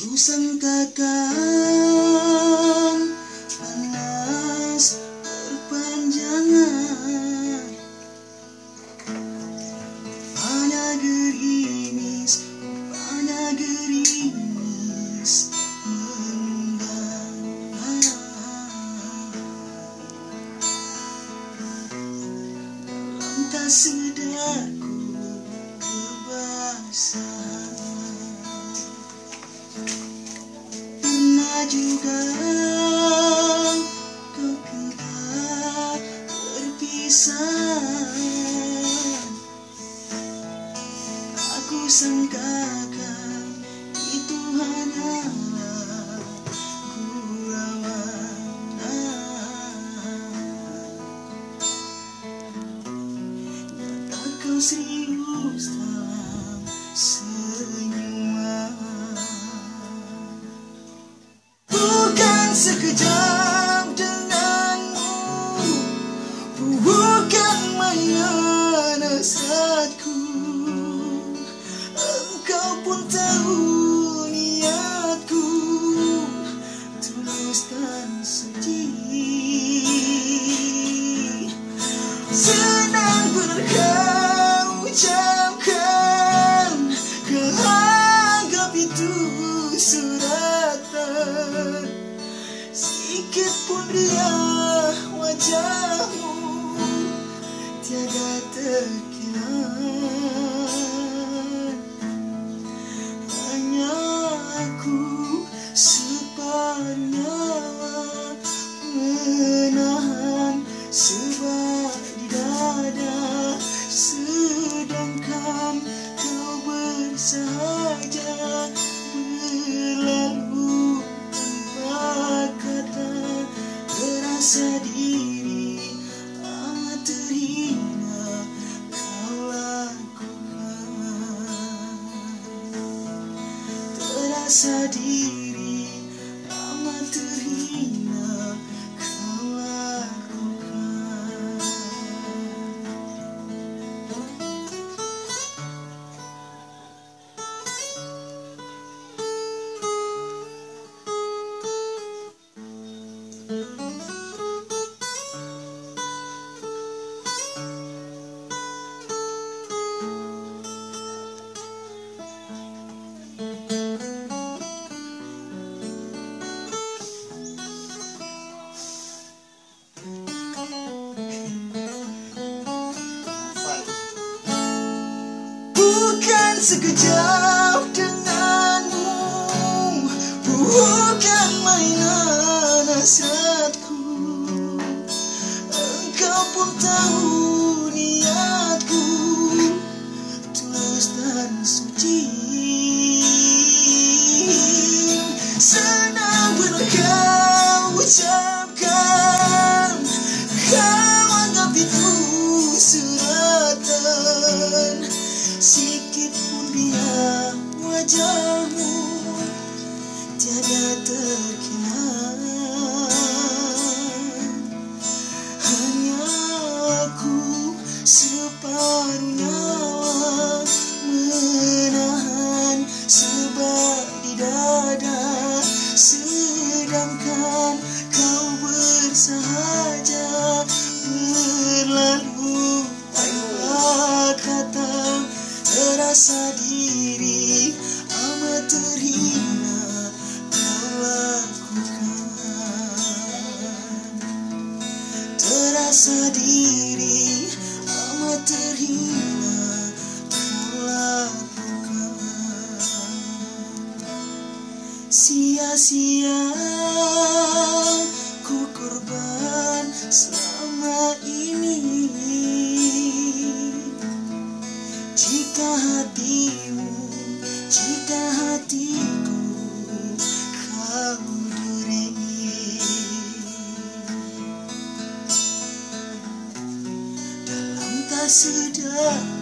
Kusan ka. Berpisah Aku sangkakan itu hanyalah gurauan Nyata kau serius dalam senyuman. Bukan sekejap Sikit pun riah wajahmu Tiada terkilan Terasa diri amat terhina Kau lakukan. Terasa diri amat terhina Kau lakukan Bukan sekejap denganmu. Bukan mainan hasratku Engkau pun tahu niatku. Tulus dan suci Tiada terkilan Hanya aku separuh nyawa Menahan sebab di dada. Sedangkan kau bersahaja Berlalu tanpa kata Terasa diri Sia-sia ku korban selama ini. Jika hatimu, jika hatiku kau duri Dalam tak sedar